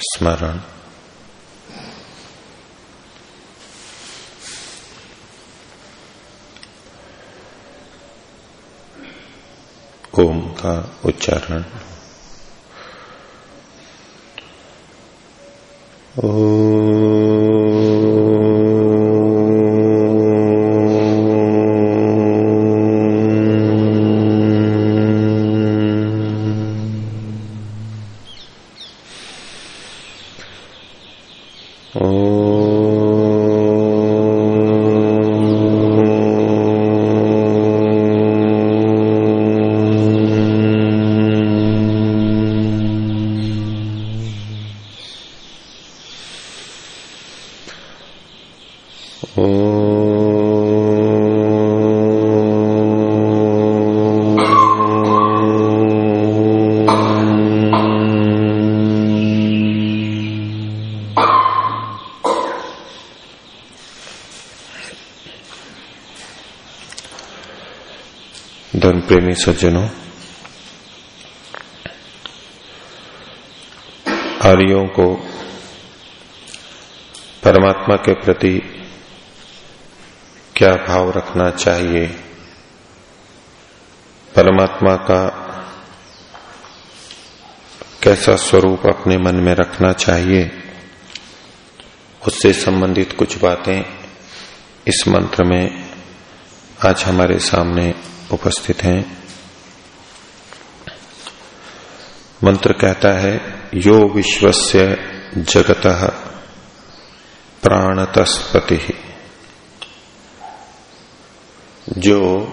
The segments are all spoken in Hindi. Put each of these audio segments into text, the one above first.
स्मरण। ओम का उच्चारण। ओ धर्म प्रेमी सज्जनों आर्यों को परमात्मा के प्रति क्या भाव रखना चाहिए परमात्मा का कैसा स्वरूप अपने मन में रखना चाहिए उससे संबंधित कुछ बातें इस मंत्र में आज हमारे सामने उपस्थित हैं। मंत्र कहता है, यो विश्वस्य जगत प्राणतस्पति। जो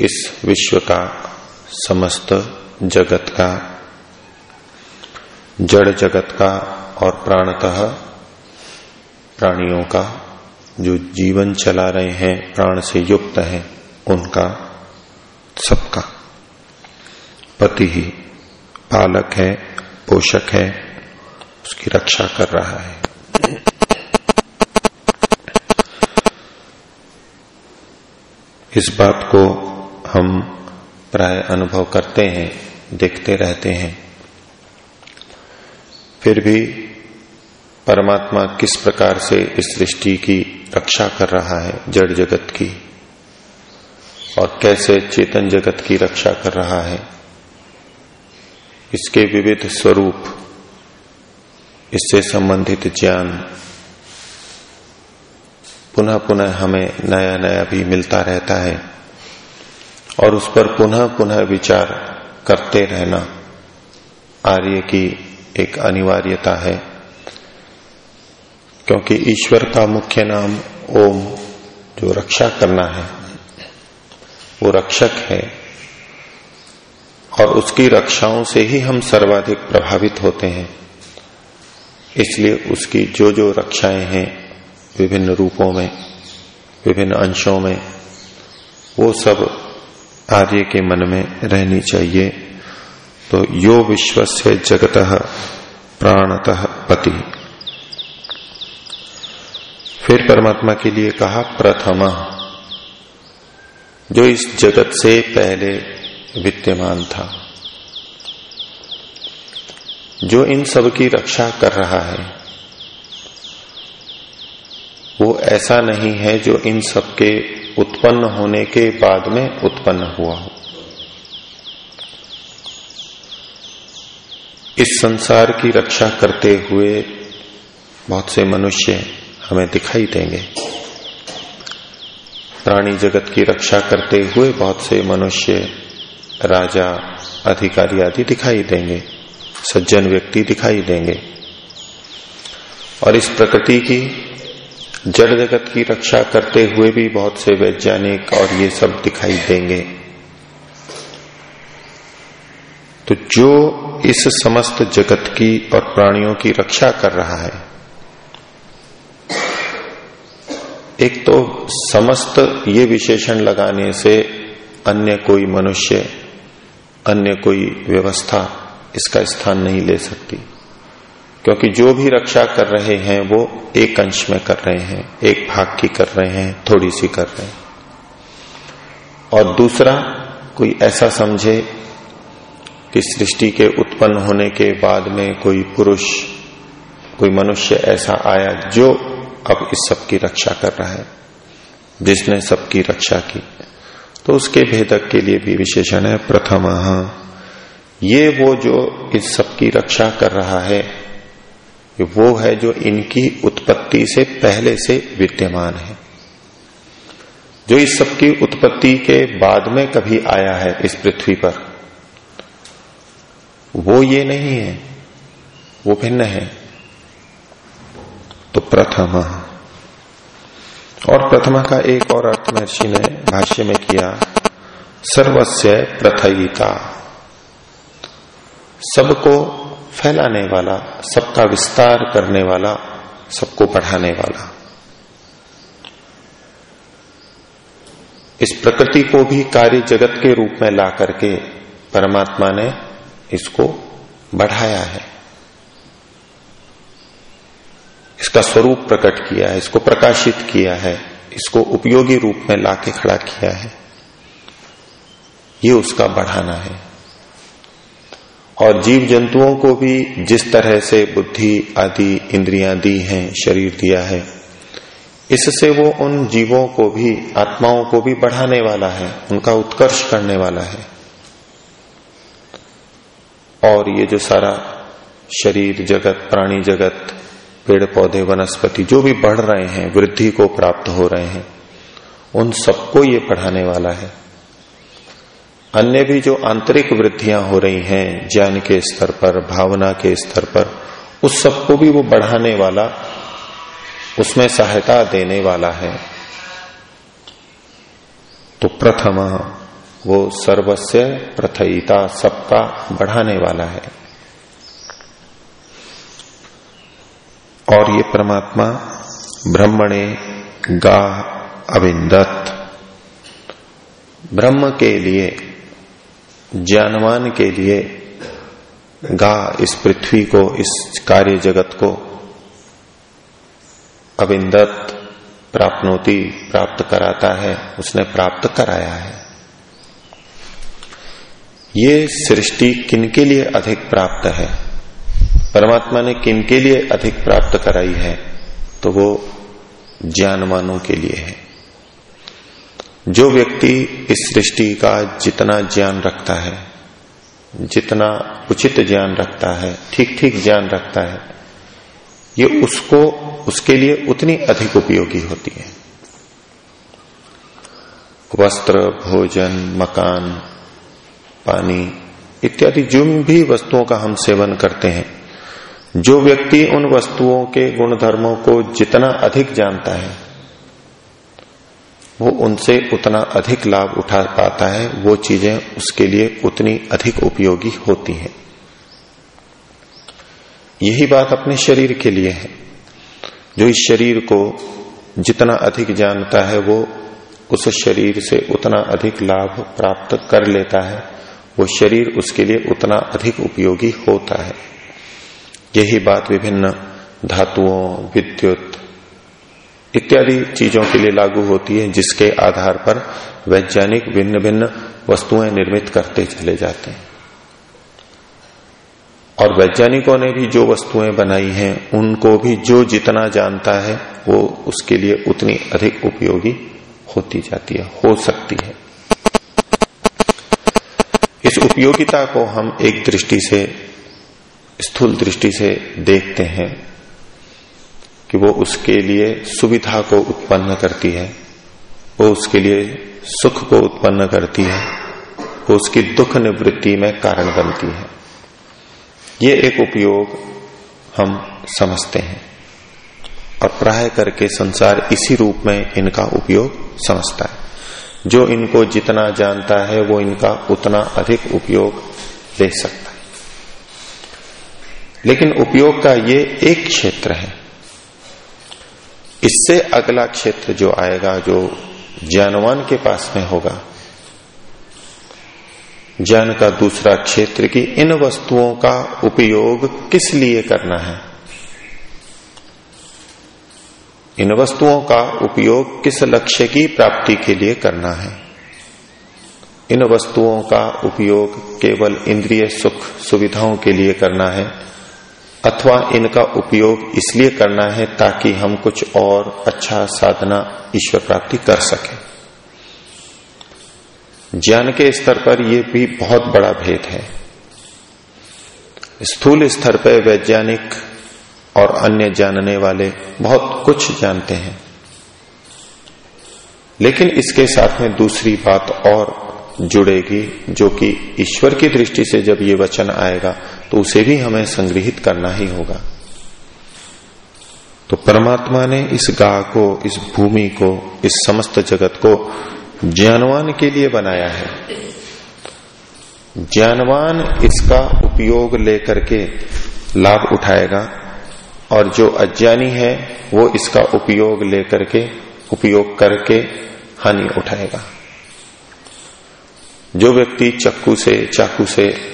इस विश्व का समस्त जगत का, जड़ जगत का और प्राणतः प्राणियों का, जो जीवन चला रहे हैं, प्राण से युक्त है, उनका सबका पति ही पालक है, पोषक है, उसकी रक्षा कर रहा है। इस बात को हम प्राय अनुभव करते हैं, देखते रहते हैं। फिर भी परमात्मा किस प्रकार से इस सृष्टि की रक्षा कर रहा है, जड़ जगत की? और कैसे चेतन जगत की रक्षा कर रहा है? इसके विविध स्वरूप, इससे संबंधित ज्ञान पुनः पुनः हमें नया नया भी मिलता रहता है। और उस पर पुनः पुनः विचार करते रहना आर्य की एक अनिवार्यता है। क्योंकि ईश्वर का मुख्य नाम ओम, जो रक्षा करना है, वो रक्षक है। और उसकी रक्षाओं से ही हम सर्वाधिक प्रभावित होते हैं। इसलिए उसकी जो जो रक्षाएँ हैं, विभिन्न रूपों में, विभिन्न अंशों में, वो सब आर्य के मन में रहनी चाहिए। तो यो विश्व से जगत प्राणतः पति। फिर परमात्मा के लिए कहा, प्रथम, जो इस जगत से पहले विद्यमान था, जो इन सब की रक्षा कर रहा है, वो ऐसा नहीं है जो इन सब के उत्पन्न होने के बाद में उत्पन्न हुआ हो। इस संसार की रक्षा करते हुए बहुत से मनुष्य हमें दिखाई देंगे। प्राणी जगत की रक्षा करते हुए बहुत से मनुष्य, राजा, अधिकारी आदि दिखाई देंगे, सज्जन व्यक्ति दिखाई देंगे। और इस प्रकृति की, जड़ जगत की रक्षा करते हुए भी बहुत से वैज्ञानिक और ये सब दिखाई देंगे। तो जो इस समस्त जगत की और प्राणियों की रक्षा कर रहा है एक तो समस्त ये विशेषण लगाने से अन्य कोई मनुष्य, अन्य कोई व्यवस्था इसका स्थान नहीं ले सकती। क्योंकि जो भी रक्षा कर रहे हैं, वो एक अंश में कर रहे हैं, एक भाग की कर रहे हैं, थोड़ी सी कर रहे हैं। और दूसरा, कोई ऐसा समझे कि सृष्टि के उत्पन्न होने के बाद में कोई पुरुष, कोई मनुष्य ऐसा आया जो अब इस सब की रक्षा कर रहा है जिसने सबकी रक्षा की। तो उसके भेदक के लिए भी विशेषण है, प्रथम ये वो जो इस सब की रक्षा कर रहा है वो है जो इनकी उत्पत्ति से पहले से विद्यमान है। जो इस सब की उत्पत्ति के बाद में कभी आया है इस पृथ्वी पर, वो ये नहीं है, वो भिन्न है। तो प्रथम। और प्रथमा का एक और अर्थ महर्षि ने भाष्य में किया सर्वस्व प्रथयिता। सबको फैलाने वाला, सबका विस्तार करने वाला, सबको बढ़ाने वाला। इस प्रकृति को भी कार्य जगत के रूप में ला करके परमात्मा ने इसको बढ़ाया है। इसका स्वरूप प्रकट किया है, इसको प्रकाशित किया है, इसको उपयोगी रूप में लाके खड़ा किया है। ये उसका बढ़ाना है। और जीव जंतुओं को भी जिस तरह से बुद्धि आदि इंद्रियाँ दी हैं, शरीर दिया है, इससे वो उन जीवों को भी, आत्माओं को भी बढ़ाने वाला है, उनका उत्कर्ष करने वाला है। और ये जो सारा शरीर जगत, प्राणी जगत पेड़ पौधे वनस्पति, जो भी बढ़ रहे हैं, वृद्धि को प्राप्त हो रहे हैं, उन सबको ये पढ़ाने वाला है। अन्य भी जो आंतरिक वृद्धियाँ हो रही हैं, ज्ञान के स्तर पर, भावना के स्तर पर, उस सबको भी वो बढ़ाने वाला, उसमें सहायता देने वाला है। तो प्रथम वो सर्वस्व प्रथयिता सबका बढ़ाने वाला है। और ये परमात्मा ब्रह्मणे गा अविंदत। ब्रह्म के लिए, ज्ञानवान के लिए गा इस पृथ्वी को, इस कार्य जगत को अविंदत प्राप्नोति प्राप्त कराता है, उसने प्राप्त कराया है। ये सृष्टि किनके लिए अधिक प्राप्त है? परमात्मा ने किन के लिए अधिक प्राप्त कराई है? तो वो ज्ञानवानों के लिए है। जो व्यक्ति इस सृष्टि का जितना ज्ञान रखता है, जितना उचित ज्ञान रखता है ठीक ठीक ज्ञान रखता है, ये उसको, उसके लिए उतनी अधिक उपयोगी होती है। वस्त्र, भोजन, मकान, पानी इत्यादि जो भी वस्तुओं का हम सेवन करते हैं जो व्यक्ति उन वस्तुओं के गुण धर्मों को जितना अधिक जानता है, वो उनसे उतना अधिक लाभ उठा पाता है, वो चीज़ें उसके लिए उतनी अधिक उपयोगी होती हैं। यही बात अपने शरीर के लिए है। जो इस शरीर को जितना अधिक जानता है, वो उस शरीर से उतना अधिक लाभ प्राप्त कर लेता है, वो शरीर उसके लिए उतना अधिक उपयोगी होता है। यही बात विभिन्न धातुओं, विद्युत इत्यादि चीज़ों के लिए लागू होती है, जिसके आधार पर वैज्ञानिक भिन्न भिन्न वस्तुएँ निर्मित करते चले जाते हैं। और वैज्ञानिकों ने भी जो वस्तुएँ बनाई हैं, उनको भी जो जितना जानता है, वो उसके लिए उतनी अधिक उपयोगी होती जाती है, हो सकती है। इस उपयोगिता को हम एक दृष्टि से स्थूल दृष्टि से देखते हैं कि वो उसके लिए सुविधा को उत्पन्न करती है, वो उसके लिए सुख को उत्पन्न करती है, वो उसकी दुख निवृत्ति में कारण बनती है। ये एक उपयोग हम समझते हैं और प्राय करके संसार इसी रूप में इनका उपयोग समझता है। जो इनको जितना जानता है, वो इनका उतना अधिक उपयोग ले सकता लेकिन उपयोग का ये एक क्षेत्र है। इससे अगला क्षेत्र जो आएगा, जो ज्ञानवान के पास में होगा, ज्ञान का दूसरा क्षेत्र की इन वस्तुओं का उपयोग किस लिए करना है? इन वस्तुओं का उपयोग किस लक्ष्य की प्राप्ति के लिए करना है? इन वस्तुओं का उपयोग केवल इंद्रिय सुख सुविधाओं के लिए करना है अथवा इनका उपयोग इसलिए करना है ताकि हम कुछ और अच्छा साधना ईश्वर प्राप्ति कर सके। ज्ञान के स्तर पर यह भी बहुत बड़ा भेद है। स्थूल स्तर पर वैज्ञानिक और अन्य जानने वाले बहुत कुछ जानते हैं। लेकिन इसके साथ में दूसरी बात और जुड़ेगी, जो कि ईश्वर की दृष्टि से जब ये वचन आएगा तो उसे भी हमें संग्रहित करना ही होगा। तो परमात्मा ने इस गा को, इस भूमि को, इस समस्त जगत को ज्ञानवान के लिए बनाया है। ज्ञानवान इसका उपयोग लेकर के लाभ उठाएगा और जो अज्ञानी है, वो इसका उपयोग लेकर के, उपयोग करके हानि उठाएगा। जो व्यक्ति चक्कू से, चाकू से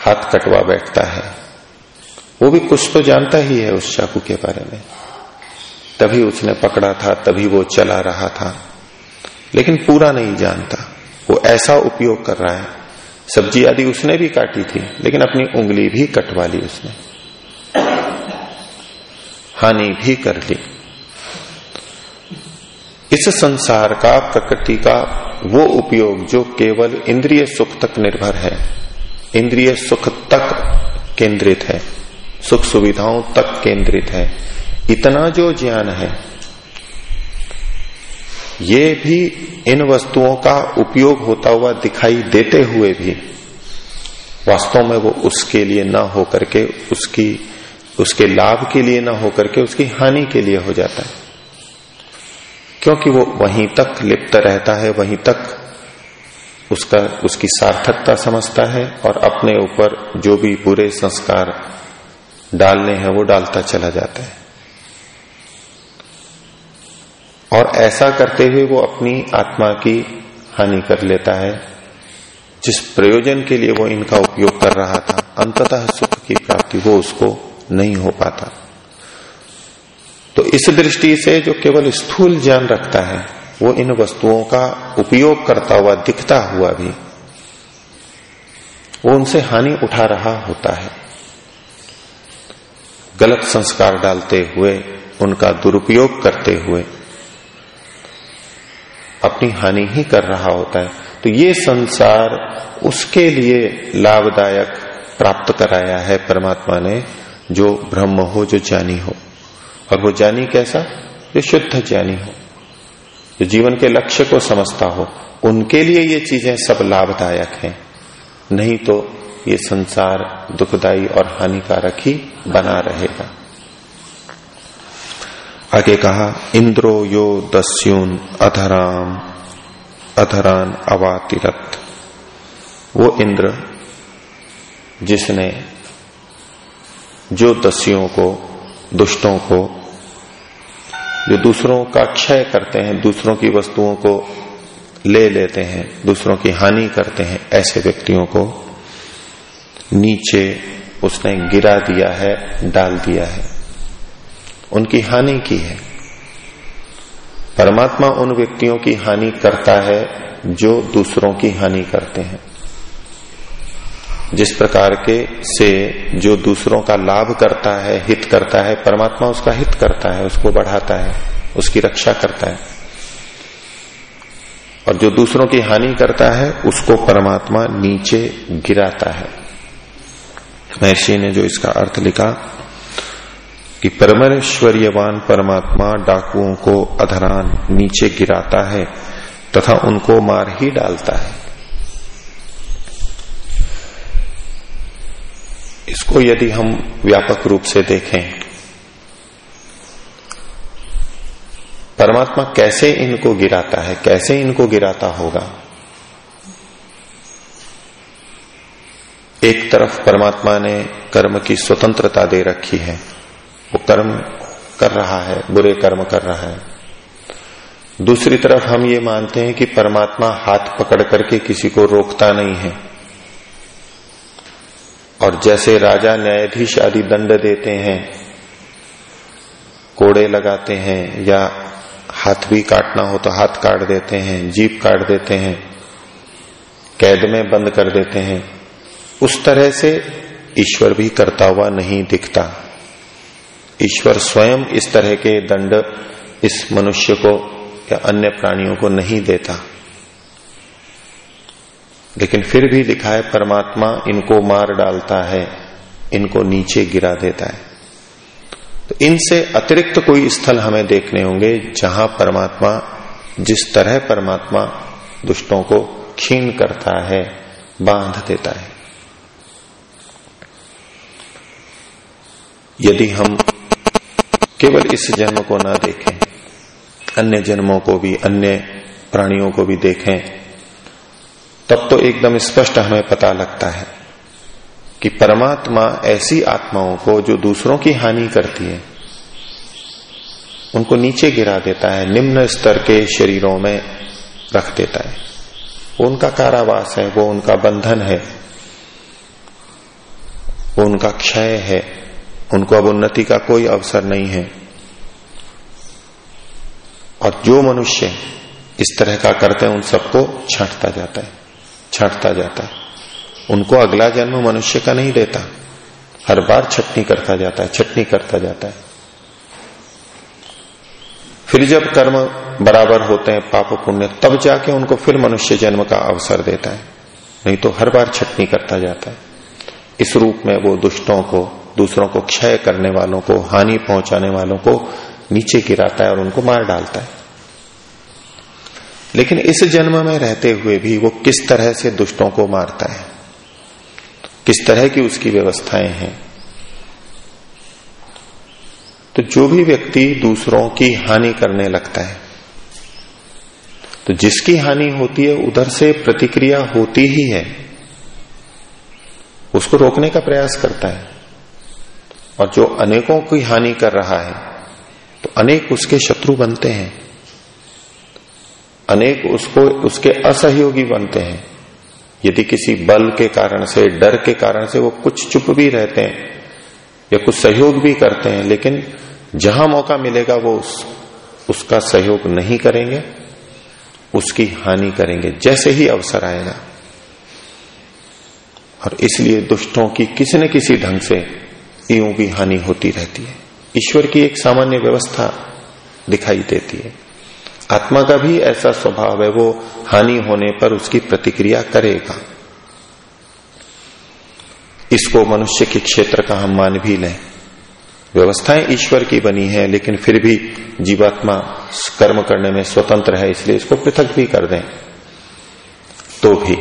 हाथ कटवा बैठता है। वो भी कुछ तो जानता ही है उस चाकू के बारे में। तभी उसने पकड़ा था, तभी वो चला रहा था। लेकिन पूरा नहीं जानता। वो ऐसा उपयोग कर रहा है। सब्ज़ी आदि उसने भी काटी थी, लेकिन अपनी उंगली भी कटवा ली उसने। हानि भी कर ली। इस संसार का, प्रकृति का वो उपयोग जो केवल इंद्रिय सुख तक निर्भर है इंद्रिय सुख तक केंद्रित है, सुख सुविधाओं तक केंद्रित है। इतना जो ज्ञान है, ये भी इन वस्तुओं का उपयोग होता हुआ दिखाई देते हुए भी, वास्तव में वो उसके लिए न होकर के, उसकी, उसके लाभ के लिए न होकर के, उसकी हानि के लिए हो जाता है। क्योंकि वो वहीं तक लिप्त रहता है, वहीं तक उसका, उसकी सार्थकता समझता है और अपने ऊपर जो भी बुरे संस्कार डालने हैं, वो डालता चला जाता है। और ऐसा करते हुए वो अपनी आत्मा की हानि कर लेता है। जिस प्रयोजन के लिए वो इनका उपयोग कर रहा था, अंततः सुख की प्राप्ति वो उसको नहीं हो पाता। तो इस दृष्टि से जो केवल स्थूल ज्ञान रखता है वो इन वस्तुओं का उपयोग करता हुआ दिखता हुआ भी वो उनसे हानि उठा रहा होता है। गलत संस्कार डालते हुए, उनका दुरुपयोग करते हुए अपनी हानि ही कर रहा होता है। तो ये संसार उसके लिए लाभदायक प्राप्त कराया है परमात्मा ने, जो ब्रह्म हो, जो ज्ञानी हो। और वो ज्ञानी कैसा? जो शुद्ध ज्ञानी हो। जो जीवन के लक्ष्य को समझता हो, उनके लिए ये चीज़ें सब लाभदायक हैं। नहीं तो ये संसार दुखदाई और हानिकारक ही बना रहेगा। आगे कहा, इंद्रो यो दस्युन अधराम, अधरान अवातिरत वो इंद्र जिसने जो दस्युओं को, दुष्टों को जो दूसरों का क्षय करते हैं, दूसरों की वस्तुओं को ले लेते हैं, दूसरों की हानि करते हैं, ऐसे व्यक्तियों को नीचे उसने गिरा दिया है, डाल दिया है। उनकी हानि की है। परमात्मा उन व्यक्तियों की हानि करता है जो दूसरों की हानि करते हैं। जिस प्रकार के से जो दूसरों का लाभ करता है, हित करता है, परमात्मा उसका हित करता है, उसको बढ़ाता है, उसकी रक्षा करता है। और जो दूसरों की हानि करता है, उसको परमात्मा नीचे गिराता है। महर्षि ने जो इसका अर्थ लिखा कि परमेश्वर्यवान परमात्मा डाकुओं को अधरान नीचे गिराता है तथा उनको मार ही डालता है। इसको यदि हम व्यापक रूप से देखें, परमात्मा कैसे इनको गिराता है, कैसे इनको गिराता होगा? एक तरफ़ परमात्मा ने कर्म की स्वतंत्रता दे रखी है, वो कर्म कर रहा है, बुरे कर्म कर रहा है। दूसरी तरफ़ हम ये मानते हैं कि परमात्मा हाथ पकड़ करके किसी को रोकता नहीं है। और जैसे राजा न्यायाधीश आदि दंड देते हैं, कोड़े लगाते हैं या हाथ भी काटना हो तो हाथ काट देते हैं, जीप काट देते हैं, कैद में बंद कर देते हैं, उस तरह से ईश्वर भी करता हुआ नहीं दिखता। ईश्वर स्वयं इस तरह के दंड इस मनुष्य को या अन्य प्राणियों को नहीं देता। लेकिन फिर भी लिखा है, परमात्मा इनको मार डालता है, इनको नीचे गिरा देता है। तो इनसे अतिरिक्त कोई स्थल हमें देखने होंगे, जहाँ परमात्मा, जिस तरह परमात्मा दुष्टों को क्षीण करता है, बाँध देता है। यदि हम केवल इस जन्म को ना देखें, अन्य जन्मों को भी, अन्य प्राणियों को भी देखें तब तो एकदम स्पष्ट हमें पता लगता है कि परमात्मा ऐसी आत्माओं को जो दूसरों की हानि करती है, उनको नीचे गिरा देता है, निम्न स्तर के शरीरों में रख देता है। वो उनका कारावास है, वो उनका बंधन है, वो उनका क्षय है, उनको अब उन्नति का कोई अवसर नहीं है। और जो मनुष्य इस तरह का करते हैं, उन सबको छांटता जाता है। छांटता जाता। है उनको अगला जन्म मनुष्य का नहीं देता। हर बार छटनी करता जाता है, छटनी करता जाता है। फिर जब कर्म बराबर होते हैं, पाप पुण्य, तब जाके उनको फिर मनुष्य जन्म का अवसर देता है। नहीं तो हर बार छटनी करता जाता है। इस रूप में वो दुष्टों को, दूसरों को क्षय करने वालों को, हानि पहुँचाने वालों को नीचे गिराता है और उनको मार डालता है। लेकिन इस जन्म में रहते हुए भी वो किस तरह से दुष्टों को मारता है? किस तरह की उसकी व्यवस्थाएँ हैं? तो जो भी व्यक्ति दूसरों की हानि करने लगता है तो जिसकी हानि होती है, उधर से प्रतिक्रिया होती ही है। उसको रोकने का प्रयास करता है। और जो अनेकों की हानि कर रहा है तो अनेक उसके शत्रु बनते हैं। अनेक उसको उसके असहयोगी बनते हैं। यदि किसी बल के कारण से डर के कारण से वो कुछ चुप भी रहते हैं या कुछ सहयोग भी करते हैं लेकिन जहाँ मौका मिलेगा वो उस, उसका सहयोग नहीं करेंगे उसकी हानि करेंगे जैसे ही अवसर आएगा। और इसलिए दुष्टों की किसी न किसी ढंग से यूँ भी हानि होती रहती है। ईश्वर की एक सामान्य व्यवस्था दिखाई देती है। आत्मा का भी ऐसा स्वभाव है, वो हानि होने पर उसकी प्रतिक्रिया करेगा। इसको मनुष्य के क्षेत्र का हम मान भी लें। व्यवस्थाएँ ईश्वर की बनी है, लेकिन फिर भी जीवात्मा कर्म करने में स्वतंत्र है, इसलिए इसको पृथक भी कर दें। तो भी,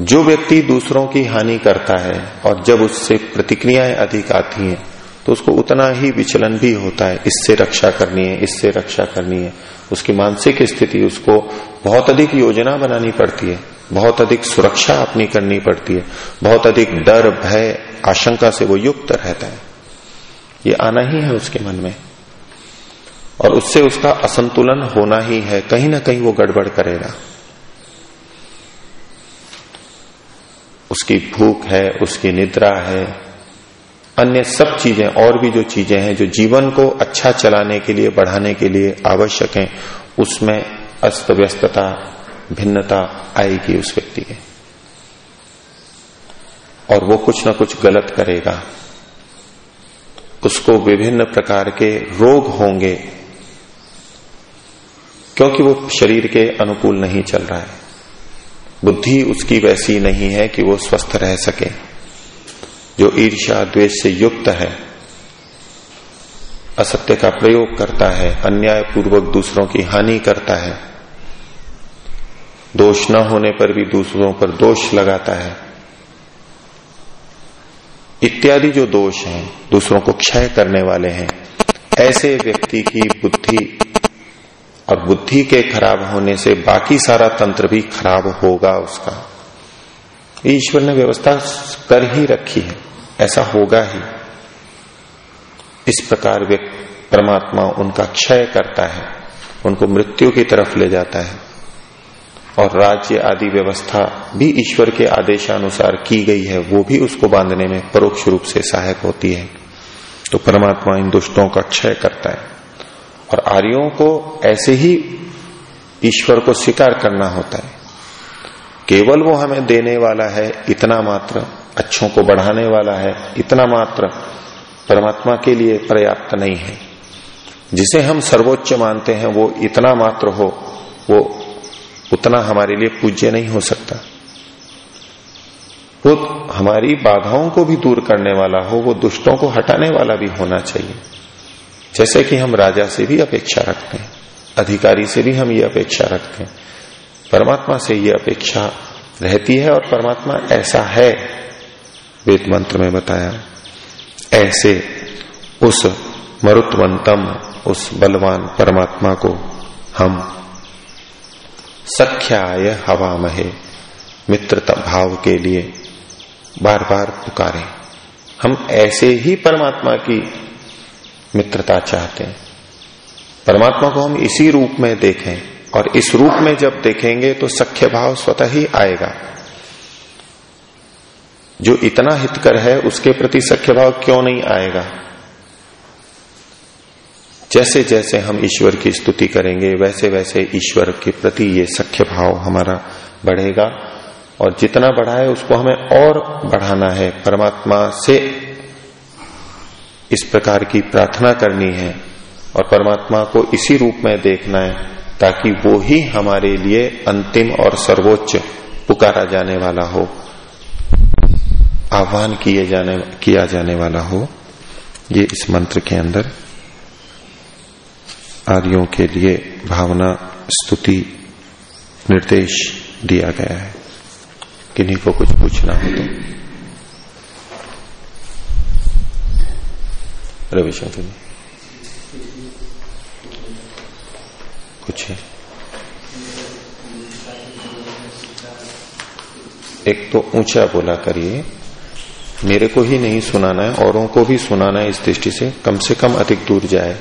जो व्यक्ति दूसरों की हानि करता है और जब उससे प्रतिक्रियाएँ अधिक आती हैं तो उसको उतना ही विचलन भी होता है। इससे रक्षा करनी है, इससे रक्षा करनी है। उसकी मानसिक स्थिति, उसको बहुत अधिक योजना बनानी पड़ती है। बहुत अधिक सुरक्षा अपनी करनी पड़ती है। बहुत अधिक डर, भय, आशंका से वो युक्त रहता है। ये आना ही है उसके मन में। और उससे उसका असंतुलन होना ही है। कहीं ना कहीं वो गड़बड़ करेगा। उसकी भूख है, उसकी निद्रा है अन्य सब चीज़ें और भी जो चीज़ें हैं, जो जीवन को अच्छा चलाने के लिए, बढ़ाने के लिए आवश्यक हैं, उसमें अस्त व्यस्तता, भिन्नता आएगी उस व्यक्ति के। और वो कुछ ना कुछ गलत करेगा। उसको विभिन्न प्रकार के रोग होंगे, क्योंकि वो शरीर के अनुकूल नहीं चल रहा है। बुद्धि उसकी वैसी नहीं है कि वो स्वस्थ रह सके। जो ईर्षा द्वेष से युक्त है, असत्य का प्रयोग करता है अन्याय पूर्वक दूसरों की हानि करता है, दोष न होने पर भी दूसरों पर दोष लगाता है। इत्यादि जो दोष हैं, दूसरों को क्षय करने वाले हैं, ऐसे व्यक्ति की बुद्धि और बुद्धि के खराब होने से बाकी सारा तंत्र भी खराब होगा उसका। ईश्वर ने व्यवस्था कर ही रखी है। ऐसा होगा ही। इस प्रकार परमात्मा उनका क्षय करता है, उनको मृत्यु की तरफ़ ले जाता है। और राज्य आदि व्यवस्था भी ईश्वर के आदेशानुसार की गई है, वो भी उसको बांधने में परोक्ष रूप से सहायक होती है। तो परमात्मा इन दुष्टों का क्षय करता है। और आर्यों को ऐसे ही ईश्वर को स्वीकार करना होता है। केवल वो हमें देने वाला है इतना मात्र। अच्छों को बढ़ाने वाला है, इतना मात्र परमात्मा के लिए पर्याप्त नहीं है। जिसे हम सर्वोच्च मानते हैं, वो इतना मात्र हो, वो उतना हमारे लिए पूज्य नहीं हो सकता। वो हमारी बाधाओं को भी दूर करने वाला हो, वो दुष्टों को हटाने वाला भी होना चाहिए। जैसे कि हम राजा से भी अपेक्षा रखते हैं, अधिकारी से भी हम ये अपेक्षा रखते हैं। परमात्मा से ये अपेक्षा रहती है और परमात्मा ऐसा है। वेद मंत्र में बताया, ऐसे उस मरुत्वंतम, उस बलवान परमात्मा को हम सख्याय हवा महे मित्रता भाव के लिए बार बार पुकारें। हम ऐसे ही परमात्मा की मित्रता चाहते हैं। परमात्मा को हम इसी रूप में देखें और इस रूप में जब देखेंगे तो सख्य भाव स्वतः ही आएगा। जो इतना हितकर है, उसके प्रति सख्य भाव क्यों नहीं आएगा? जैसे जैसे हम ईश्वर की स्तुति करेंगे वैसे वैसे ईश्वर के प्रति ये सख्य भाव हमारा बढ़ेगा। और जितना बढ़ा है उसको हमें और बढ़ाना है। परमात्मा से इस प्रकार की प्रार्थना करनी है और परमात्मा को इसी रूप में देखना है, ताकि वो ही हमारे लिए अंतिम और सर्वोच्च पुकारा जाने वाला हो। आह्वान किए जाने, किया जाने वाला हो, ये इस मंत्र के अंदर। आर्यों के लिए भावना, स्तुति, निर्देश दिया गया है। किन्हीं को कुछ पूछना हो तो। रविशंकर जी। कुछ है? एक तो ऊँचा बोला करिए। मेरे को ही नहीं सुनाना है, औरों को भी सुनाना है इस दृष्टि से, कम से कम अधिक दूर जाए।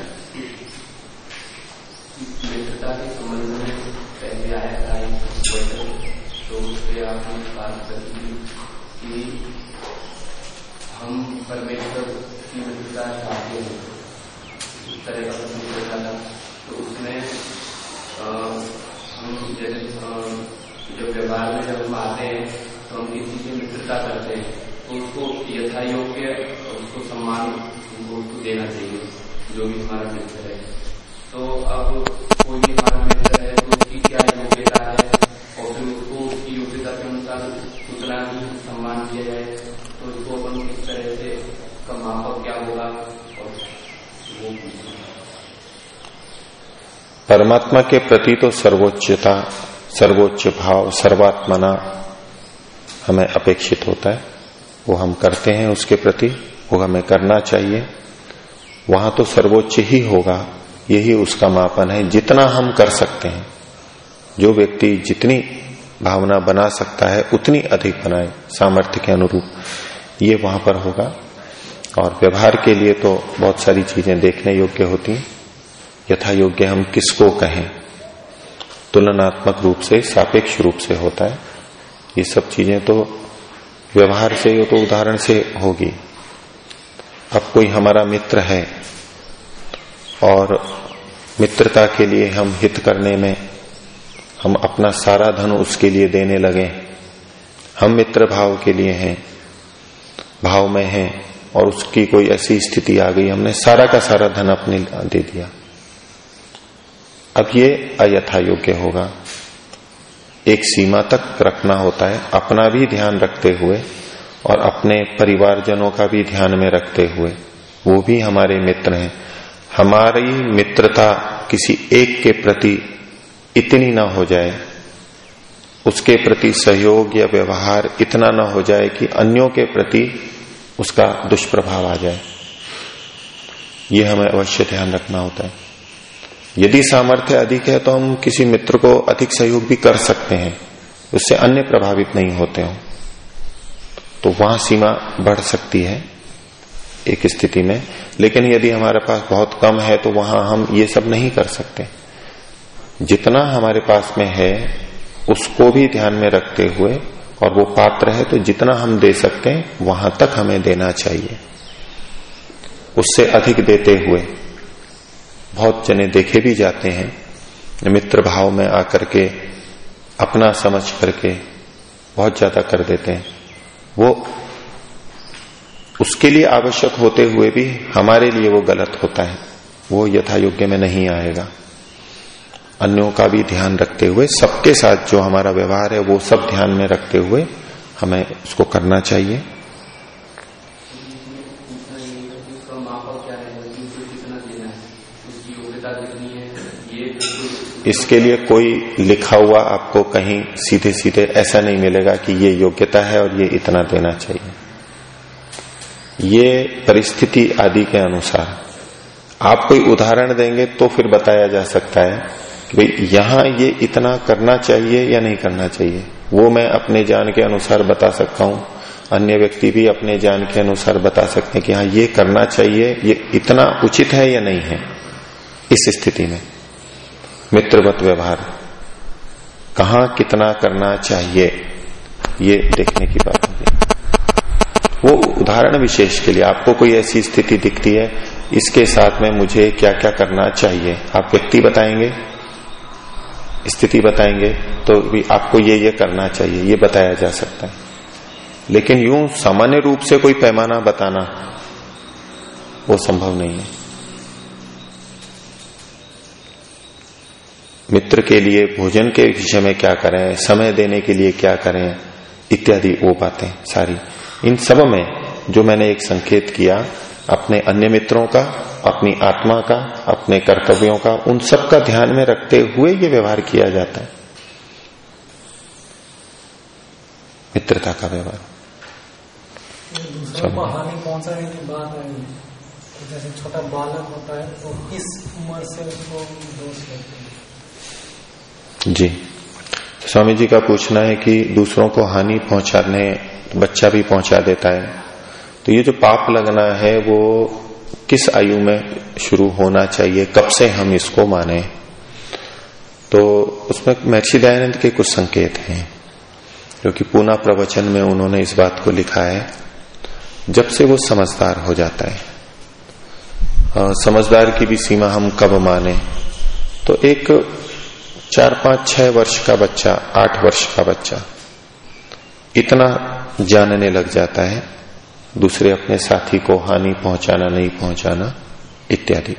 परमात्मा के प्रति तो सर्वोच्चता सर्वोच्च भाव सर्वात्मना हमें अपेक्षित होता है। वो हम करते हैं उसके प्रति, वो हमें करना चाहिए। वहाँ तो सर्वोच्च ही होगा, यही उसका मापन है, जितना हम कर सकते हैं। जो व्यक्ति जितनी भावना बना सकता है, उतनी अधिक बनाए, सामर्थ्य के अनुरूप। ये वहाँ पर होगा। और व्यवहार के लिए तो बहुत सारी चीज़ें देखने योग्य होती हैं। यथा योग्य हम किसको कहें? तुलनात्मक रूप से, सापेक्ष रूप से होता है। ये सब चीज़ें तो व्यवहार से तो उदाहरण से होगी। अब कोई हमारा मित्र है और मित्रता के लिए हम हित करने में हम अपना सारा धन उसके लिए देने लगे। हम मित्र भाव के लिए हैं, भाव में हैं और उसकी कोई ऐसी स्थिति आ गई। हमने सारा का सारा धन अपने दे दिया। अब ये अयथा योग्य होगा। एक सीमा तक रखना होता है, अपना भी ध्यान रखते हुए और अपने परिवारजनों का भी ध्यान में रखते हुए। वो भी हमारे मित्र हैं। हमारी मित्रता किसी एक के प्रति इतनी ना हो जाए, उसके प्रति सहयोग या व्यवहार इतना ना हो जाए कि अन्यों के प्रति उसका दुष्प्रभाव आ जाए। ये हमें अवश्य ध्यान रखना होता है। यदि सामर्थ्य अधिक है तो हम किसी मित्र को अधिक सहयोग भी कर सकते हैं। उससे अन्य प्रभावित नहीं होते हो। तो वहाँ सीमा बढ़ सकती है एक स्थिति में। लेकिन यदि हमारे पास बहुत कम है तो वहाँ हम ये सब नहीं कर सकते। जितना हमारे पास में है, उसको भी ध्यान में रखते हुए और वो पात्र है तो जितना हम दे सकते हैं, वहाँ तक हमें देना चाहिए। उससे अधिक देते हुए। बहुत जने देखे भी जाते हैं, मित्र भाव में आकर के अपना समझ करके बहुत ज़्यादा कर देते हैं। वो उसके लिए आवश्यक होते हुए भी हमारे लिए वो गलत होता है, वो यथा योग्य में नहीं आएगा। अन्यों का भी ध्यान रखते हुए, सबके साथ जो हमारा व्यवहार है, वो सब ध्यान में रखते हुए हमें उसको करना चाहिए। इसके लिए कोई लिखा हुआ आपको कहीं सीधे सीधे ऐसा नहीं मिलेगा कि ये योग्यता है और ये इतना देना चाहिए। ये परिस्थिति आदि के अनुसार। आप कोई उदाहरण देंगे तो फिर बताया जा सकता है कि भाई, यहाँ ये इतना करना चाहिए या नहीं करना चाहिए। वो मैं अपने जान के अनुसार बता सकता हूँ। अन्य व्यक्ति भी अपने जान के अनुसार बता सकते हैं कि हाँ ये करना चाहिए, ये इतना उचित है या नहीं है इस स्थिति में। मित्रवत व्यवहार। कहा कितना करना चाहिए? ये देखने की बात होगी वो उदाहरण विशेष के लिए, आपको कोई ऐसी स्थिति दिखती है, इसके साथ में मुझे क्या क्या करना चाहिए? आप व्यक्ति बताएँगे? स्थिति बताएँगे तो भी आपको ये ये करना चाहिए, ये बताया जा सकता है। लेकिन यूँ सामान्य रूप से कोई पैमाना बताना वो संभव नहीं है। मित्र के लिए, भोजन के विषय में क्या करें, समय देने के लिए क्या करें, इत्यादि वो बातें सारी। इन सब में जो मैंने एक संकेत किया, अपने अन्य मित्रों का, अपनी आत्मा का, अपने कर्तव्यों का, उन सब का ध्यान में रखते हुए ये व्यवहार किया जाता है। मित्रता का व्यवहार। छोटा बालक होता है तो किस उम्र से उसको दोष हैं? जी। स्वामी जी का पूछना है कि दूसरों को हानि पहुँचाने बच्चा भी पहुँचा देता है। तो ये जो पाप लगना है वो किस आयु में शुरू होना चाहिए? कब से हम इसको माने? तो उसमें महर्षि दयानंद के कुछ संकेत हैं जो कि पूना प्रवचन में उन्होंने इस बात को लिखा है। जब से वो समझदार हो जाता है आ, समझदार की भी सीमा हम कब माने? तो एक चार, पाँच, छह वर्ष का बच्चा, आठ वर्ष का बच्चा, इतना जानने लग जाता है, दूसरे अपने साथी को हानि पहुंचाना, नहीं पहुंचाना, इत्यादि।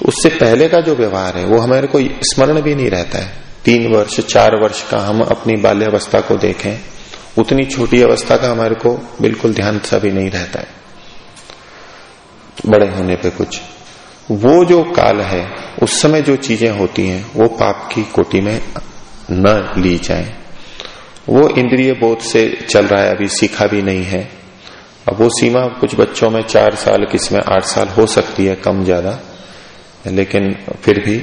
तो उससे पहले का जो व्यवहार है, वो हमारे को स्मरण भी नहीं रहता है। तीन वर्ष, चार वर्ष का हम अपनी बाल्यावस्था को देखें, उतनी छोटी अवस्था का हमारे को बिल्कुल ध्यान सा भी नहीं रहता है। बड़े होने पे कुछ वो जो काल है, उस समय जो चीज़ें होती हैं, वो पाप की कोटि में न ली जाए। वो इंद्रिय बोध से चल रहा है, अभी सीखा भी नहीं है। अब वो सीमा कुछ बच्चों में चार साल, किसमें आठ साल हो सकती है, कम ज़्यादा। लेकिन फिर भी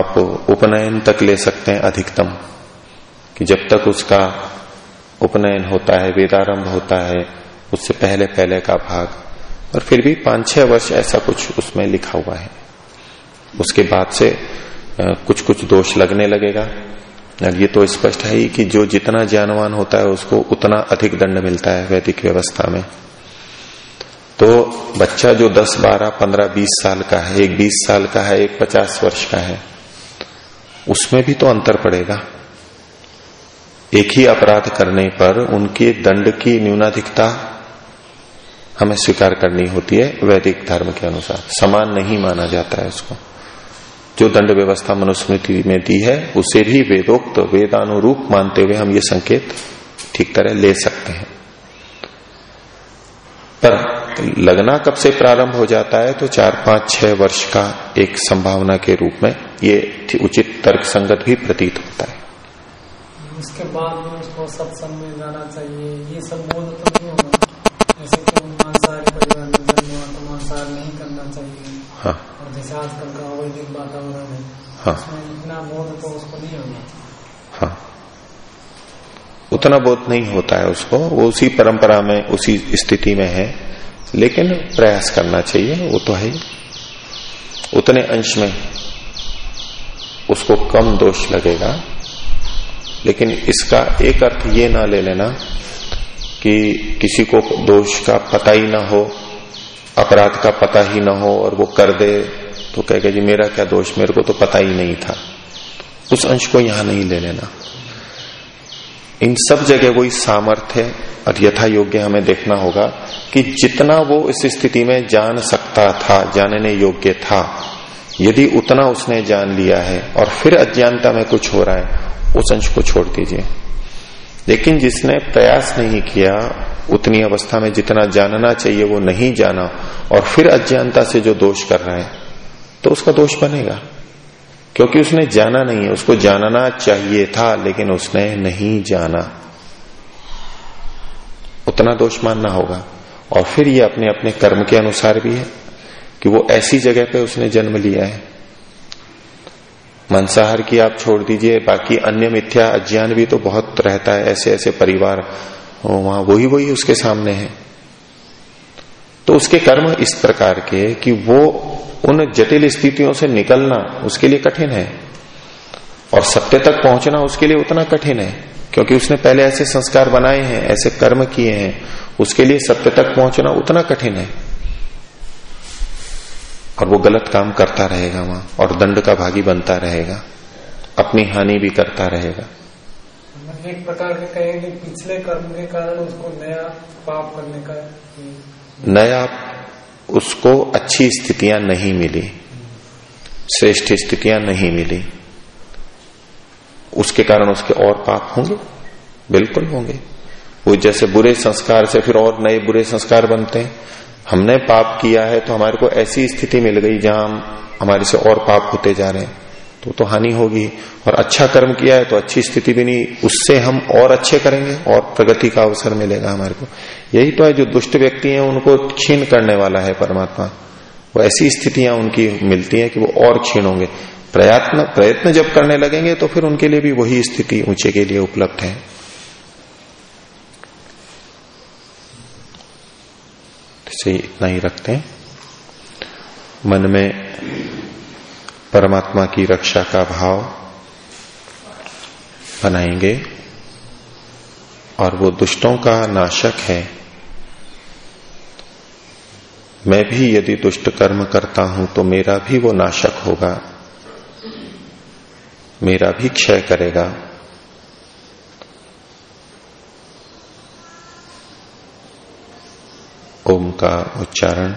आप उपनयन तक ले सकते हैं अधिकतम। कि जब तक उसका उपनयन होता है, वेदारंभ होता है, उससे पहले पहले का भाग और फिर भी पाँच छह वर्ष ऐसा कुछ उसमें लिखा हुआ है। उसके बाद से कुछ कुछ दोष लगने लगेगा। ये तो स्पष्ट है ही कि जो जितना ज्ञानवान होता है उसको उतना अधिक दंड मिलता है वैदिक व्यवस्था में। तो बच्चा जो 10, 12, 15, 20 साल का है एक 20 साल का है एक 50 वर्ष का है उसमें भी तो अंतर पड़ेगा। एक ही अपराध करने पर उनके दंड की न्यूनाधिकता हमें स्वीकार करनी होती है वैदिक धर्म के अनुसार। समान नहीं माना जाता है उसको जो दंड व्यवस्था मनुस्मृति में दी है, उसे भी वेदोक्त, वेदानुरूप मानते हुए हम ये संकेत ठीक तरह ले सकते हैं। पर लगना कब से प्रारंभ हो जाता है तो चार, पाँच, छह वर्ष का एक संभावना के रूप में ये उचित तर्क संगत भी प्रतीत होता है। उसके बाद में उसको सत्संग में जाना चाहिए, ये सब बोध तो नहीं होगा। जैसे कि मांसाहारी परिवार में जन्म हुआ नहीं करना चाहिए। हाँ। और जैसे आजकल का अवैधिक वातावरण है हाँ। इतना बोध तो उसको नहीं होगा हाँ। उतना बोध नहीं होता है उसको वो उसी परंपरा में उसी स्थिति में है। लेकिन प्रयास करना चाहिए वो तो है। उतने अंश में उसको कम दोष लगेगा। लेकिन इसका एक अर्थ ये ना ले लेना कि किसी को दोष का पता ही ना हो, अपराध का पता ही ना हो और वो कर दे तो कहेगा, जी, मेरा क्या दोष? मेरे को तो पता ही नहीं था। उस अंश को यहाँ नहीं ले लेना। इन सब जगह वही सामर्थ्य और यथा योग्य हमें देखना होगा कि जितना वो इस स्थिति में जान सकता था, जानने योग्य था, यदि उतना उसने जान लिया है और फिर अज्ञानता में कुछ हो रहा है, उस अंश को छोड़ दीजिए। लेकिन जिसने प्रयास नहीं किया, उतनी अवस्था में जितना जानना चाहिए, वो नहीं जाना और फिर अज्ञानता से जो दोष कर रहा है तो उसका दोष बनेगा। क्योंकि उसने जाना नहीं है, उसको जानना चाहिए था, लेकिन उसने नहीं जाना। उतना दोष मानना होगा। और फिर ये अपने अपने कर्म के अनुसार भी है कि वो ऐसी जगह पे उसने जन्म लिया है। मांसाहार की आप छोड़ दीजिए, बाकी अन्य मिथ्या अज्ञान भी तो बहुत रहता है, ऐसे ऐसे परिवार वहाँ वही वही उसके सामने है। तो उसके कर्म इस प्रकार के कि वो उन जटिल स्थितियों से निकलना उसके लिए कठिन है, और सत्य तक पहुँचना उसके लिए उतना कठिन है, क्योंकि उसने पहले ऐसे संस्कार बनाए हैं, ऐसे कर्म किए हैं, उसके लिए सत्य तक पहुँचना उतना कठिन है। और वो गलत काम करता रहेगा वहाँ और दंड का भागी बनता रहेगा। अपनी हानि भी करता रहेगा। एक प्रकार के कहेंगे पिछले कर्म के कारण उसको नया पाप करने का नया उसको अच्छी स्थितियाँ नहीं मिली श्रेष्ठ स्थितियाँ नहीं मिली। उसके कारण उसके और पाप होंगे? बिल्कुल होंगे। वो जैसे बुरे संस्कार से फिर और नए बुरे संस्कार बनते हैं। हमने पाप किया है तो हमारे को ऐसी स्थिति मिल गई जहाँ हम हमारे से और पाप होते जा रहे हैं। तो तो हानि होगी। और अच्छा कर्म किया है तो अच्छी स्थिति भी नहीं। उससे हम और अच्छे करेंगे और प्रगति का अवसर मिलेगा हमारे को। यही तो है जो दुष्ट व्यक्ति हैं, उनको क्षीण करने वाला है परमात्मा। वो ऐसी स्थितियाँ उनकी मिलती हैं कि वो और क्षीण होंगे। प्रयत्न प्रयत्न जब करने लगेंगे तो फिर उनके लिए भी वही स्थिति ऊँचे के लिए उपलब्ध है। से इतना ही रखते। हैं मन में परमात्मा की रक्षा का भाव बनाएँगे और वो दुष्टों का नाशक है। मैं भी यदि दुष्ट कर्म करता हूँ तो मेरा भी वो नाशक होगा, मेरा भी क्षय करेगा ओम का उच्चारण